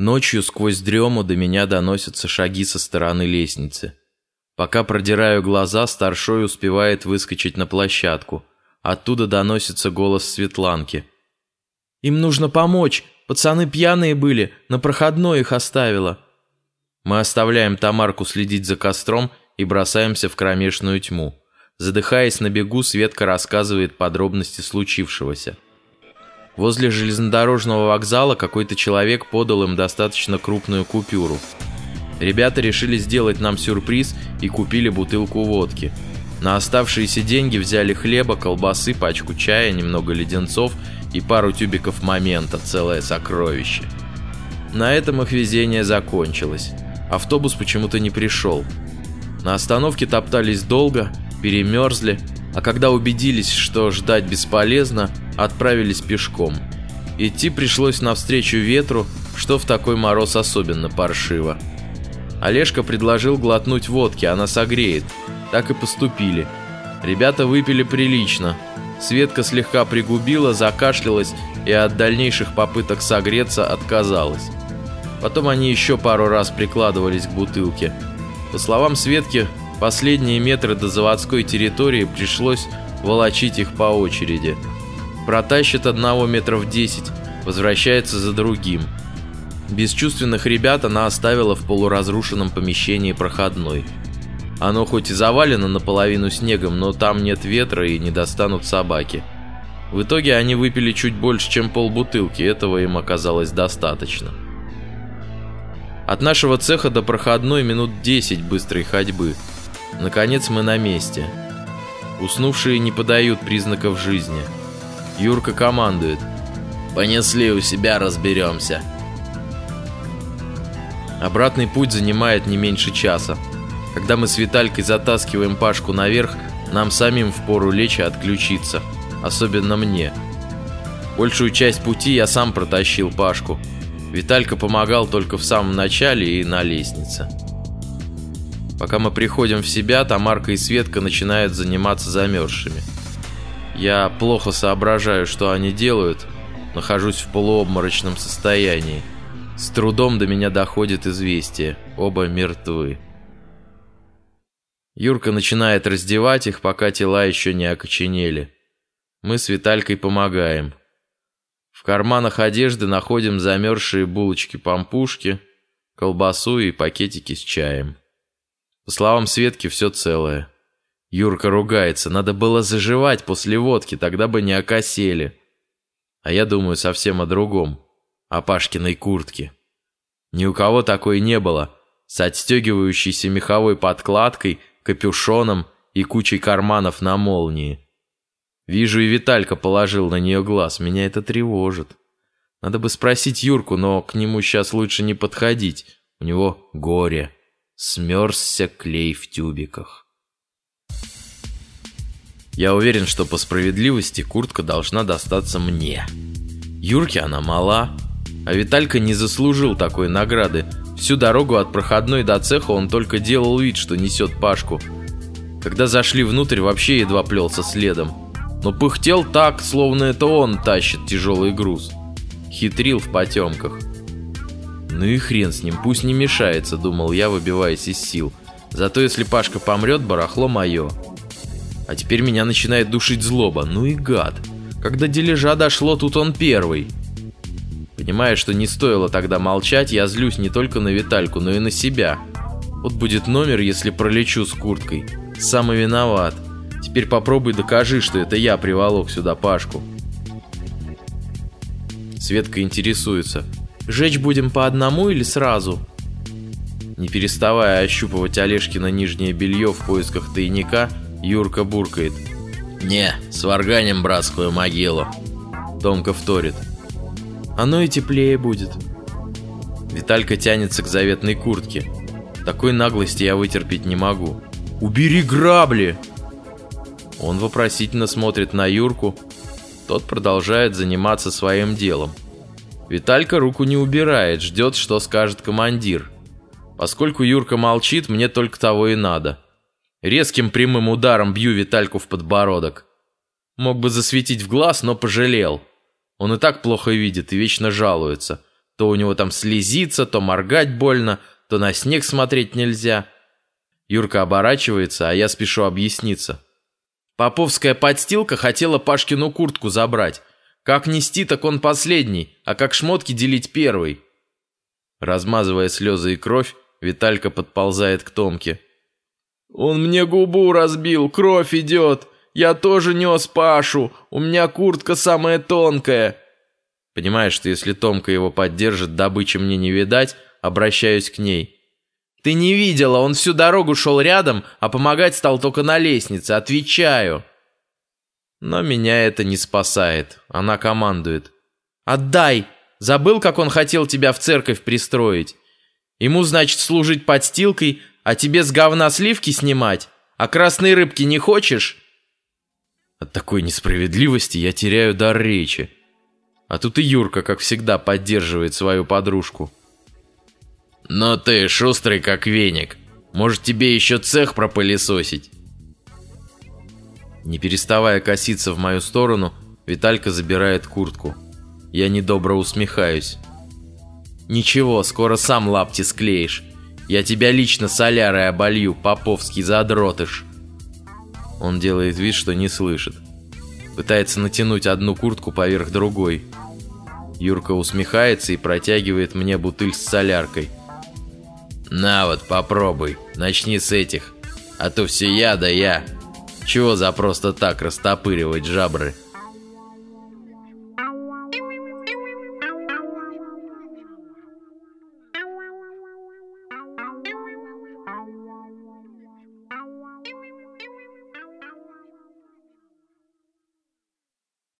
Ночью сквозь дрему до меня доносятся шаги со стороны лестницы. Пока продираю глаза, старшой успевает выскочить на площадку. Оттуда доносится голос Светланки. «Им нужно помочь! Пацаны пьяные были, на проходной их оставила!» Мы оставляем Тамарку следить за костром и бросаемся в кромешную тьму. Задыхаясь на бегу, Светка рассказывает подробности случившегося. Возле железнодорожного вокзала какой-то человек подал им достаточно крупную купюру. Ребята решили сделать нам сюрприз и купили бутылку водки. На оставшиеся деньги взяли хлеба, колбасы, пачку чая, немного леденцов и пару тюбиков момента, целое сокровище. На этом их везение закончилось. Автобус почему-то не пришел. На остановке топтались долго, перемерзли, а когда убедились, что ждать бесполезно, отправились пешком. Идти пришлось навстречу ветру, что в такой мороз особенно паршиво. Олежка предложил глотнуть водки, она согреет. Так и поступили. Ребята выпили прилично. Светка слегка пригубила, закашлялась и от дальнейших попыток согреться отказалась. Потом они еще пару раз прикладывались к бутылке. По словам Светки, последние метры до заводской территории пришлось волочить их по очереди. Протащит одного метров 10, возвращается за другим. Бесчувственных ребят она оставила в полуразрушенном помещении проходной. Оно хоть и завалено наполовину снегом, но там нет ветра и не достанут собаки. В итоге они выпили чуть больше, чем полбутылки, этого им оказалось достаточно. От нашего цеха до проходной минут 10 быстрой ходьбы. Наконец мы на месте. Уснувшие не подают признаков жизни. Юрка командует. «Понесли у себя, разберемся». Обратный путь занимает не меньше часа. Когда мы с Виталькой затаскиваем Пашку наверх, нам самим впору лечь и отключиться. Особенно мне. Большую часть пути я сам протащил Пашку. Виталька помогал только в самом начале и на лестнице. Пока мы приходим в себя, Тамарка и Светка начинают заниматься замерзшими. Я плохо соображаю, что они делают, нахожусь в полуобморочном состоянии. С трудом до меня доходит известие, оба мертвы. Юрка начинает раздевать их, пока тела еще не окоченели. Мы с Виталькой помогаем. В карманах одежды находим замерзшие булочки-пампушки, колбасу и пакетики с чаем. По словам Светки, все целое. Юрка ругается, надо было заживать после водки, тогда бы не окосели. А я думаю совсем о другом, о Пашкиной куртке. Ни у кого такой не было, с отстегивающейся меховой подкладкой, капюшоном и кучей карманов на молнии. Вижу, и Виталька положил на нее глаз. Меня это тревожит. Надо бы спросить Юрку, но к нему сейчас лучше не подходить. У него горе. Смерзся клей в тюбиках. Я уверен, что по справедливости куртка должна достаться мне. Юрке она мала, а Виталька не заслужил такой награды. Всю дорогу от проходной до цеха он только делал вид, что несет Пашку. Когда зашли внутрь, вообще едва плелся следом но пыхтел так, словно это он тащит тяжелый груз. Хитрил в потемках. «Ну и хрен с ним, пусть не мешается», — думал я, выбиваясь из сил. «Зато если Пашка помрет, барахло мое». А теперь меня начинает душить злоба. Ну и гад. Когда дележа дошло, тут он первый. Понимая, что не стоило тогда молчать, я злюсь не только на Витальку, но и на себя. Вот будет номер, если пролечу с курткой. Самый виноват. Теперь попробуй докажи, что это я приволок сюда Пашку. Светка интересуется. Жечь будем по одному или сразу? Не переставая ощупывать Олежкино нижнее белье в поисках тайника, Юрка буркает. «Не, сварганим братскую могилу». Томка вторит. «Оно и теплее будет». Виталька тянется к заветной куртке. Такой наглости я вытерпеть не могу. «Убери грабли!» Он вопросительно смотрит на Юрку. Тот продолжает заниматься своим делом. Виталька руку не убирает, ждет, что скажет командир. Поскольку Юрка молчит, мне только того и надо. Резким прямым ударом бью Витальку в подбородок. Мог бы засветить в глаз, но пожалел. Он и так плохо видит и вечно жалуется. То у него там слезится, то моргать больно, то на снег смотреть нельзя. Юрка оборачивается, а я спешу объясниться. Поповская подстилка хотела Пашкину куртку забрать. Как нести, так он последний, а как шмотки делить первый. Размазывая слезы и кровь, Виталька подползает к Томке. «Он мне губу разбил, кровь идет. Я тоже нес Пашу, у меня куртка самая тонкая». Понимаешь, что если Томка его поддержит, добычи мне не видать, обращаюсь к ней. «Ты не видела, он всю дорогу шел рядом, а помогать стал только на лестнице, отвечаю». Но меня это не спасает, она командует. «Отдай! Забыл, как он хотел тебя в церковь пристроить? Ему, значит, служить подстилкой, а тебе с говна сливки снимать? А красной рыбки не хочешь?» От такой несправедливости я теряю дар речи. А тут и Юрка, как всегда, поддерживает свою подружку. «Но ты шустрый, как веник. Может, тебе еще цех пропылесосить?» Не переставая коситься в мою сторону, Виталька забирает куртку. Я недобро усмехаюсь. «Ничего, скоро сам лапти склеишь. Я тебя лично солярой оболью, поповский задротыш». Он делает вид, что не слышит. Пытается натянуть одну куртку поверх другой. Юрка усмехается и протягивает мне бутыль с соляркой. «На вот, попробуй. Начни с этих. А то все я да я. Чего за просто так растопыривать жабры?»